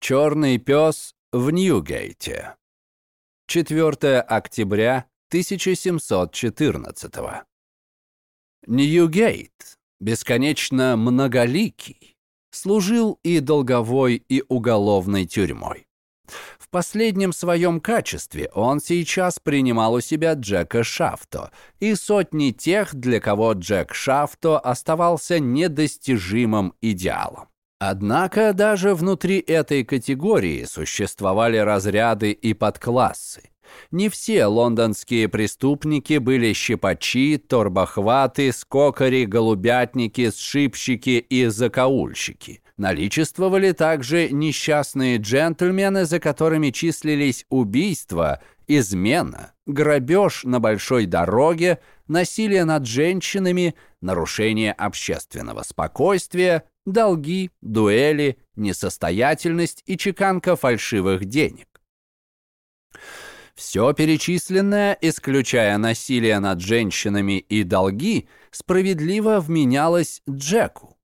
Черный пес в Ньюгейте. 4 октября 1714. Ньюгейт, бесконечно многоликий, служил и долговой, и уголовной тюрьмой. В последнем своем качестве он сейчас принимал у себя Джека Шафто и сотни тех, для кого Джек Шафто оставался недостижимым идеалом. Однако даже внутри этой категории существовали разряды и подклассы. Не все лондонские преступники были щипачи, торбохваты, скокари, голубятники, сшибщики и закоульщики. Наличествовали также несчастные джентльмены, за которыми числились убийства, измена, грабеж на большой дороге, насилие над женщинами, нарушение общественного спокойствия, долги, дуэли, несостоятельность и чеканка фальшивых денег. Все перечисленное, исключая насилие над женщинами и долги, справедливо вменялось Джеку.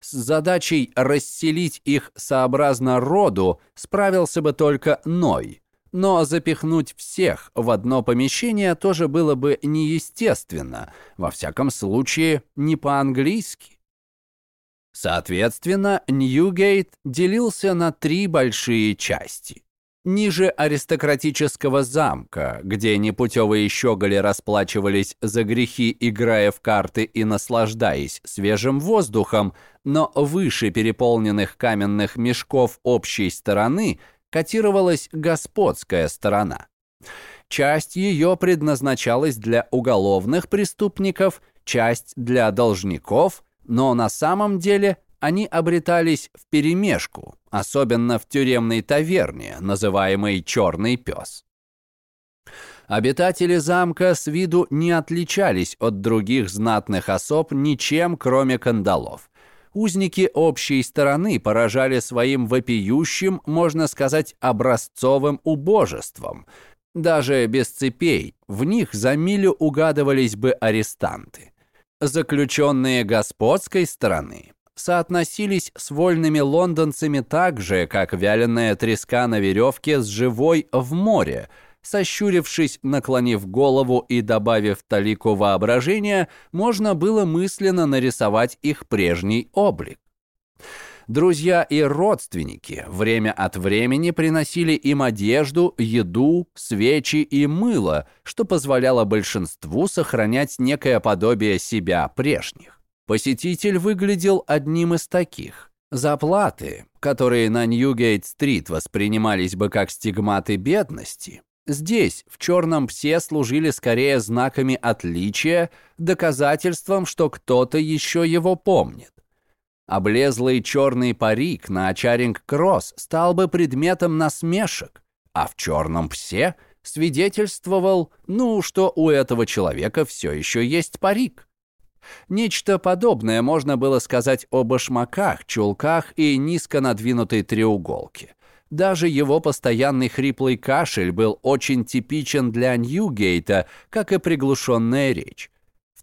С задачей расселить их сообразно роду справился бы только Ной, но запихнуть всех в одно помещение тоже было бы неестественно, во всяком случае не по-английски. Соответственно, Ньюгейт делился на три большие части. Ниже аристократического замка, где непутевые щеголи расплачивались за грехи, играя в карты и наслаждаясь свежим воздухом, но выше переполненных каменных мешков общей стороны котировалась господская сторона. Часть ее предназначалась для уголовных преступников, часть для должников – но на самом деле они обретались вперемешку, особенно в тюремной таверне, называемой «Черный пес». Обитатели замка с виду не отличались от других знатных особ ничем, кроме кандалов. Узники общей стороны поражали своим вопиющим, можно сказать, образцовым убожеством. Даже без цепей в них за милю угадывались бы арестанты. Заключенные господской стороны соотносились с вольными лондонцами так же, как вяленая треска на веревке с живой в море. Сощурившись, наклонив голову и добавив талику воображения, можно было мысленно нарисовать их прежний облик. Друзья и родственники время от времени приносили им одежду, еду, свечи и мыло, что позволяло большинству сохранять некое подобие себя прежних. Посетитель выглядел одним из таких. Заплаты, которые на Ньюгейт-стрит воспринимались бы как стигматы бедности, здесь, в черном псе, служили скорее знаками отличия, доказательством, что кто-то еще его помнит. Облезлый черный парик на Чаринг-Кросс стал бы предметом насмешек, а в черном псе свидетельствовал, ну, что у этого человека все еще есть парик. Нечто подобное можно было сказать о башмаках, чулках и низко надвинутой треуголке. Даже его постоянный хриплый кашель был очень типичен для Ньюгейта, как и приглушенная речь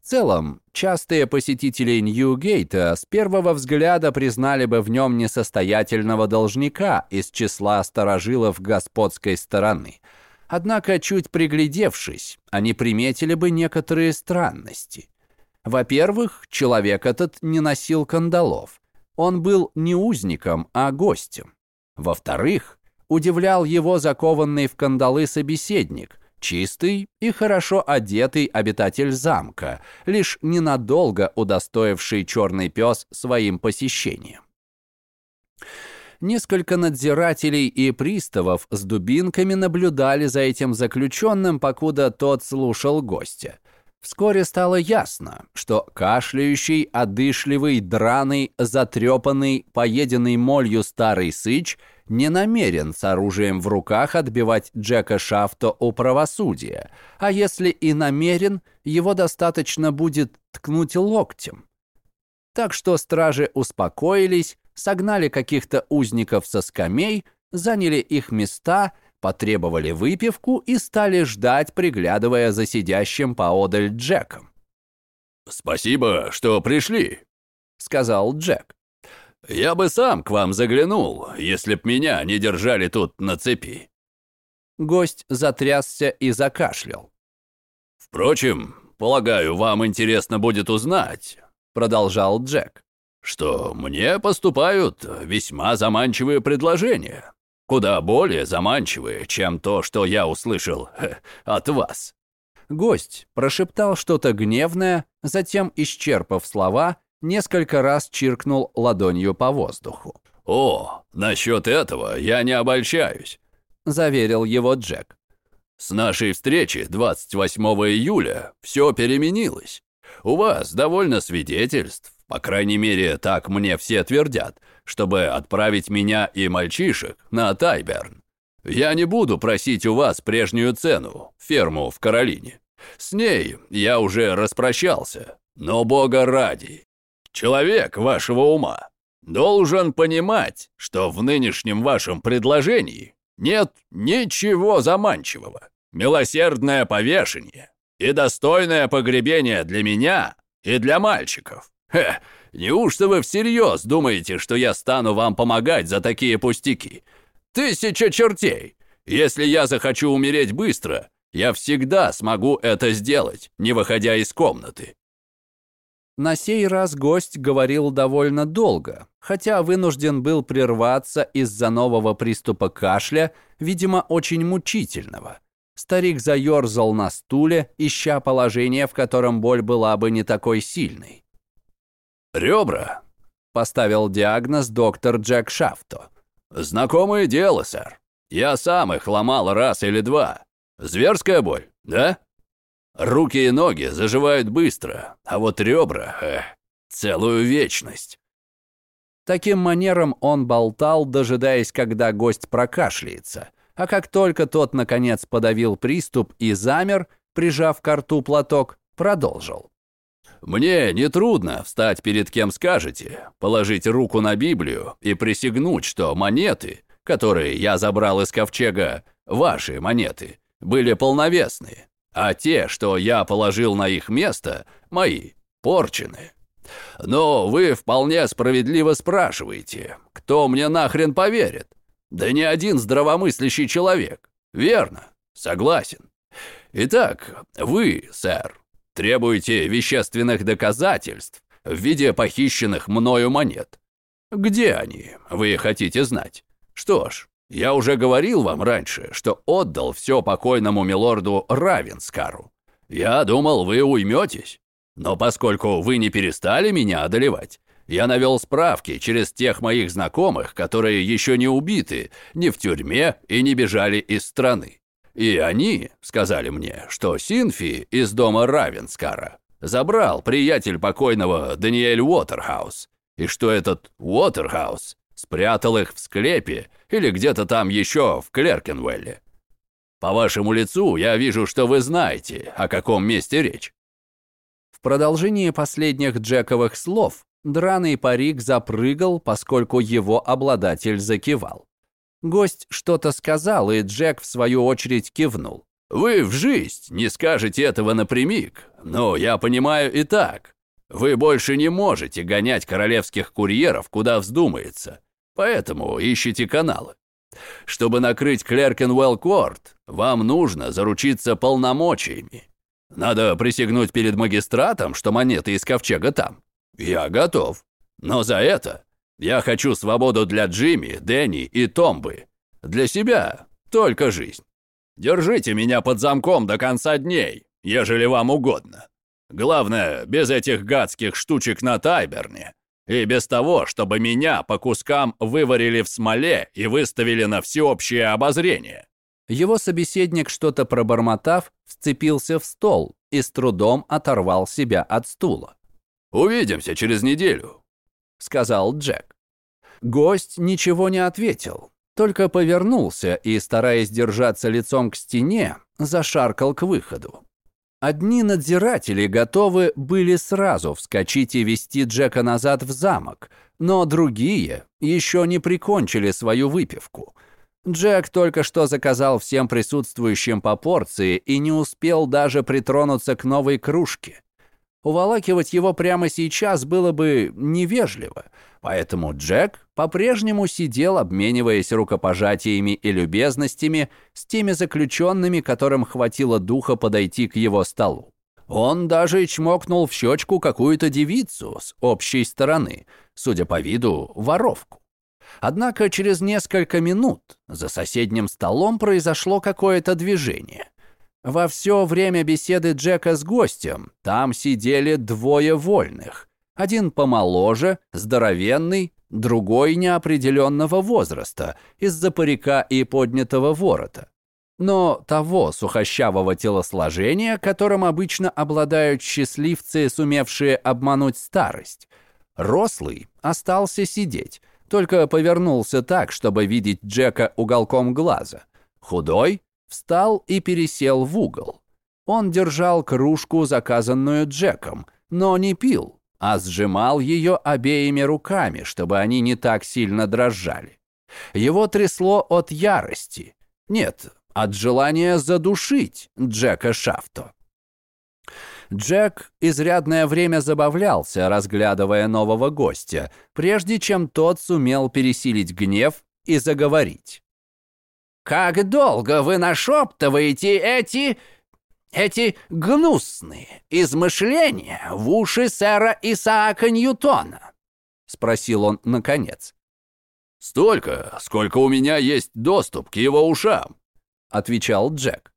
целом, частые посетители Ньюгейта с первого взгляда признали бы в нем несостоятельного должника из числа сторожилов господской стороны. Однако, чуть приглядевшись, они приметили бы некоторые странности. Во-первых, человек этот не носил кандалов. Он был не узником, а гостем. Во-вторых, удивлял его закованный в кандалы собеседник – Чистый и хорошо одетый обитатель замка, лишь ненадолго удостоивший черный пес своим посещением. Несколько надзирателей и приставов с дубинками наблюдали за этим заключенным, покуда тот слушал гостя. Вскоре стало ясно, что кашляющий, одышливый, драный, затрепанный, поеденный молью старый сыч – не намерен с оружием в руках отбивать Джека Шафта у правосудия, а если и намерен, его достаточно будет ткнуть локтем. Так что стражи успокоились, согнали каких-то узников со скамей, заняли их места, потребовали выпивку и стали ждать, приглядывая за сидящим поодаль Джеком. «Спасибо, что пришли», — сказал Джек. Я бы сам к вам заглянул, если б меня не держали тут на цепи». Гость затрясся и закашлял. «Впрочем, полагаю, вам интересно будет узнать», — продолжал Джек, «что мне поступают весьма заманчивые предложения, куда более заманчивые, чем то, что я услышал от вас». Гость прошептал что-то гневное, затем, исчерпав слова, несколько раз чиркнул ладонью по воздуху. «О, насчет этого я не обольщаюсь», — заверил его Джек. «С нашей встречи 28 июля все переменилось. У вас довольно свидетельств, по крайней мере, так мне все твердят, чтобы отправить меня и мальчишек на Тайберн. Я не буду просить у вас прежнюю цену, ферму в Каролине. С ней я уже распрощался, но бога ради, Человек вашего ума должен понимать, что в нынешнем вашем предложении нет ничего заманчивого. Милосердное повешение и достойное погребение для меня и для мальчиков. Хе, неужто вы всерьез думаете, что я стану вам помогать за такие пустяки? Тысяча чертей! Если я захочу умереть быстро, я всегда смогу это сделать, не выходя из комнаты. На сей раз гость говорил довольно долго, хотя вынужден был прерваться из-за нового приступа кашля, видимо, очень мучительного. Старик заерзал на стуле, ища положение, в котором боль была бы не такой сильной. «Ребра», — поставил диагноз доктор Джек Шафто. «Знакомое дело, сэр. Я сам их ломал раз или два. Зверская боль, да?» Руки и ноги заживают быстро, а вот ребра э, — целую вечность. Таким манером он болтал, дожидаясь, когда гость прокашляется. А как только тот, наконец, подавил приступ и замер, прижав к рту платок, продолжил. «Мне нетрудно встать перед кем скажете, положить руку на Библию и присягнуть, что монеты, которые я забрал из ковчега, ваши монеты, были полновесные а те, что я положил на их место, мои, порчены. Но вы вполне справедливо спрашиваете, кто мне нахрен поверит? Да ни один здравомыслящий человек. Верно, согласен. Итак, вы, сэр, требуете вещественных доказательств в виде похищенных мною монет. Где они, вы хотите знать? Что ж, я уже говорил вам раньше, что отдал все покойному милорду Равенскару. Я думал, вы уйметесь. Но поскольку вы не перестали меня одолевать, я навел справки через тех моих знакомых, которые еще не убиты, не в тюрьме и не бежали из страны. И они сказали мне, что Синфи из дома Равенскара забрал приятель покойного Даниэль Уотерхаус, и что этот Уотерхаус спрятал их в склепе или где-то там еще в Клеркенвелле. По вашему лицу я вижу, что вы знаете, о каком месте речь». В продолжении последних Джековых слов драный парик запрыгал, поскольку его обладатель закивал. Гость что-то сказал, и Джек в свою очередь кивнул. «Вы в жизнь не скажете этого напрямик, но я понимаю и так. Вы больше не можете гонять королевских курьеров, куда вздумается. Поэтому ищите каналы. Чтобы накрыть Клеркенвелл Корт, вам нужно заручиться полномочиями. Надо присягнуть перед магистратом, что монеты из ковчега там. Я готов. Но за это я хочу свободу для Джимми, Дэнни и Томбы. Для себя только жизнь. Держите меня под замком до конца дней, ежели вам угодно. Главное, без этих гадских штучек на Тайберне и без того, чтобы меня по кускам выварили в смоле и выставили на всеобщее обозрение. Его собеседник, что-то пробормотав, вцепился в стол и с трудом оторвал себя от стула. «Увидимся через неделю», — сказал Джек. Гость ничего не ответил, только повернулся и, стараясь держаться лицом к стене, зашаркал к выходу. Одни надзиратели готовы были сразу вскочить и вести Джека назад в замок, но другие еще не прикончили свою выпивку. Джек только что заказал всем присутствующим по порции и не успел даже притронуться к новой кружке. Уволакивать его прямо сейчас было бы невежливо, Поэтому Джек по-прежнему сидел, обмениваясь рукопожатиями и любезностями с теми заключенными, которым хватило духа подойти к его столу. Он даже чмокнул в щечку какую-то девицу с общей стороны, судя по виду, воровку. Однако через несколько минут за соседним столом произошло какое-то движение. Во все время беседы Джека с гостем там сидели двое вольных. Один помоложе, здоровенный, другой неопределенного возраста, из-за парика и поднятого ворота. Но того сухощавого телосложения, которым обычно обладают счастливцы, сумевшие обмануть старость. Рослый остался сидеть, только повернулся так, чтобы видеть Джека уголком глаза. Худой встал и пересел в угол. Он держал кружку, заказанную Джеком, но не пил, а сжимал ее обеими руками, чтобы они не так сильно дрожали. Его трясло от ярости. Нет, от желания задушить Джека Шафто. Джек изрядное время забавлялся, разглядывая нового гостя, прежде чем тот сумел пересилить гнев и заговорить. «Как долго вы нашептываете эти... эти гнусные измышления в уши сэра Исаака Ньютона?» — спросил он наконец. «Столько, сколько у меня есть доступ к его ушам», — отвечал Джек.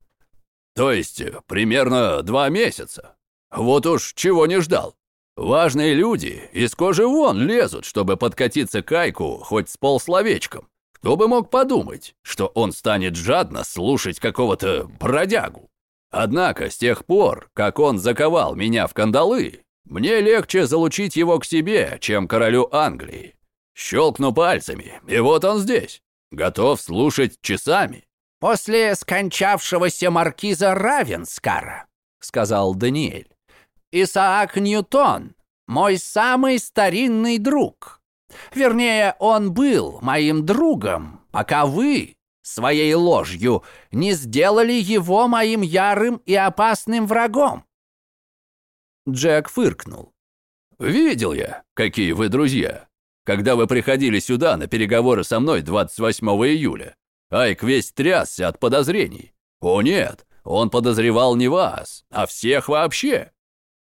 «То есть примерно два месяца. Вот уж чего не ждал. Важные люди из кожи вон лезут, чтобы подкатиться к Айку хоть с полсловечком. Кто бы мог подумать, что он станет жадно слушать какого-то бродягу. Однако с тех пор, как он заковал меня в кандалы, мне легче залучить его к себе, чем королю Англии. Щелкну пальцами, и вот он здесь, готов слушать часами. «После скончавшегося маркиза Равенскара», — сказал Даниэль, Исаак Ньютон, мой самый старинный друг. Вернее, он был моим другом, пока вы своей ложью не сделали его моим ярым и опасным врагом. Джек фыркнул. «Видел я, какие вы друзья, когда вы приходили сюда на переговоры со мной 28 июля. Айк весь трясся от подозрений. О нет, он подозревал не вас, а всех вообще.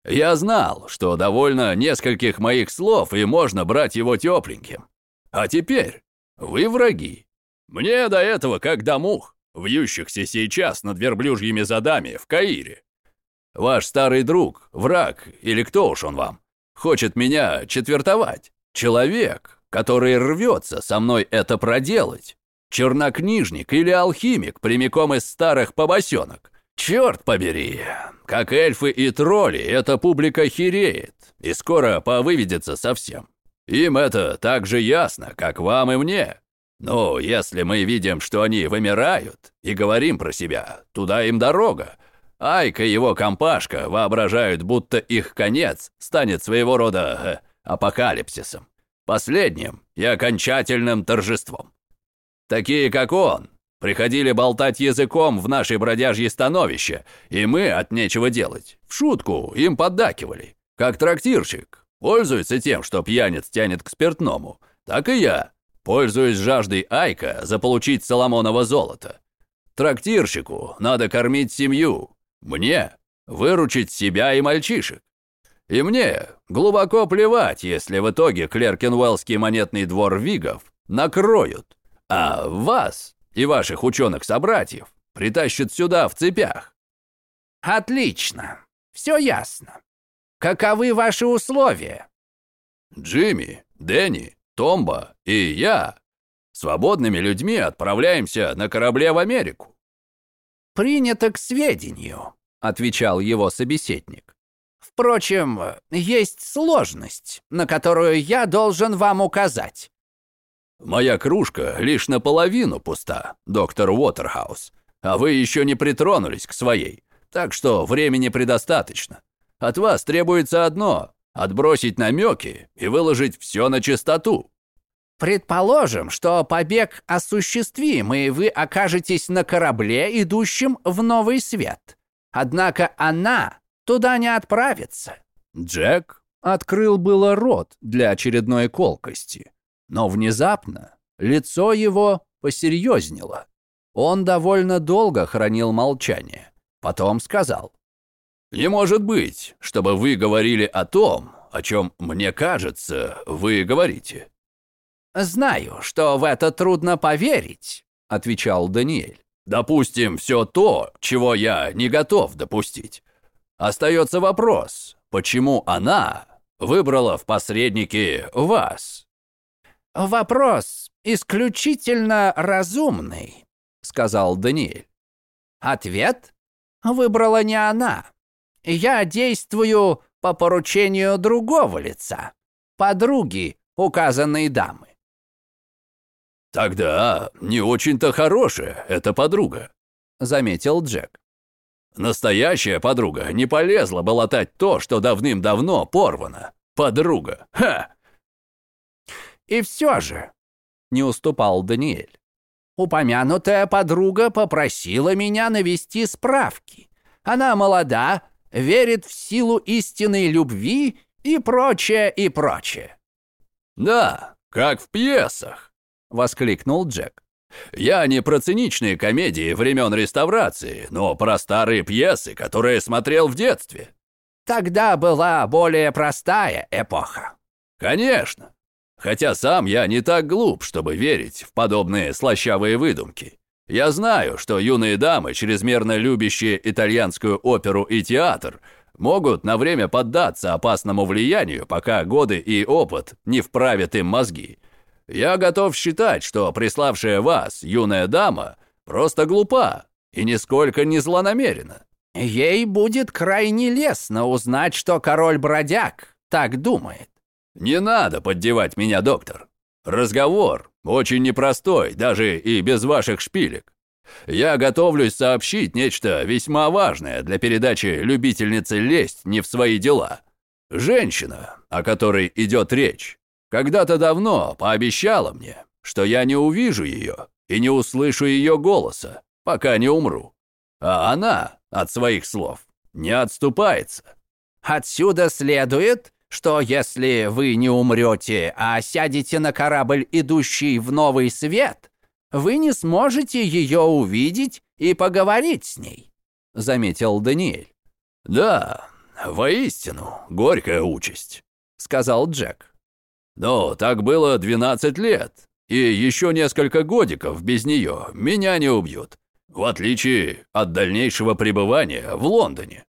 Я знал, что довольно нескольких моих слов, и можно брать его тепленьким. А теперь вы враги. Мне до этого как до мух, вьющихся сейчас над верблюжьими задами в Каире. Ваш старый друг, враг, или кто уж он вам, хочет меня четвертовать. Человек, который рвется со мной это проделать. Чернокнижник или алхимик прямиком из старых побосенок. Черт побери, как эльфы и тролли, эта публика хереет и скоро повыведется совсем. Им это так же ясно, как вам и мне. Но если мы видим, что они вымирают, и говорим про себя, туда им дорога. Айка и его компашка воображают, будто их конец станет своего рода э, апокалипсисом. Последним и окончательным торжеством. Такие, как он, Приходили болтать языком в нашей бродяжье становище, и мы от нечего делать. В шутку им поддакивали. Как трактирщик. Пользуется тем, что пьяниц тянет к спиртному. Так и я. Пользуюсь жаждой Айка заполучить Соломоново золото. Трактирщику надо кормить семью. Мне выручить себя и мальчишек. И мне глубоко плевать, если в итоге Клеркенуэллский монетный двор Вигов накроют. А вас и ваших ученых-собратьев притащат сюда в цепях». «Отлично. Все ясно. Каковы ваши условия?» «Джимми, Дэнни, Томба и я свободными людьми отправляемся на корабле в Америку». «Принято к сведению», — отвечал его собеседник. «Впрочем, есть сложность, на которую я должен вам указать. «Моя кружка лишь наполовину пуста, доктор Уотерхаус, а вы еще не притронулись к своей, так что времени предостаточно. От вас требуется одно — отбросить намеки и выложить все на чистоту». «Предположим, что побег осуществим, и вы окажетесь на корабле, идущем в новый свет. Однако она туда не отправится». Джек открыл было рот для очередной колкости, но внезапно лицо его посерьезнело. Он довольно долго хранил молчание. Потом сказал. «Не может быть, чтобы вы говорили о том, о чем, мне кажется, вы говорите». «Знаю, что в это трудно поверить», — отвечал Даниэль. «Допустим, все то, чего я не готов допустить. Остается вопрос, почему она выбрала в посреднике вас?» «Вопрос исключительно разумный», — сказал Даниэль. «Ответ выбрала не она. Я действую по поручению другого лица, подруги указанной дамы. «Тогда не очень-то хорошая эта подруга», — заметил Джек. «Настоящая подруга не полезла бы латать то, что давным-давно порвано. Подруга, ха!» «И все же», — не уступал Даниэль, «упомянутая подруга попросила меня навести справки. Она молода, верит в силу истинной любви и прочее, и прочее». «Да, как в пьесах», — воскликнул Джек. «Я не про циничные комедии времен реставрации, но про старые пьесы, которые смотрел в детстве». «Тогда была более простая эпоха». «Конечно. Хотя сам я не так глуп, чтобы верить в подобные слащавые выдумки. Я знаю, что юные дамы, чрезмерно любящие итальянскую оперу и театр, могут на время поддаться опасному влиянию, пока годы и опыт не вправят им мозги. Я готов считать, что приславшая вас юная дама просто глупа и нисколько не злонамерена. Ей будет крайне лестно узнать, что король-бродяг так думает. Не надо поддевать меня, доктор. Разговор очень непростой, даже и без ваших шпилек. Я готовлюсь сообщить нечто весьма важное для передачи любительницы лезть не в свои дела. Женщина, о которой идет речь, когда-то давно пообещала мне, что я не увижу ее и не услышу ее голоса, пока не умру. А она от своих слов не отступается. Отсюда следует, что если вы не умрете, а сядете на корабль, идущий в новый свет, вы не сможете ее увидеть и поговорить с ней», — заметил Даниэль. «Да, воистину, горькая участь», — сказал Джек. «Но так было 12 лет, и еще несколько годиков без нее меня не убьют, в отличие от дальнейшего пребывания в Лондоне».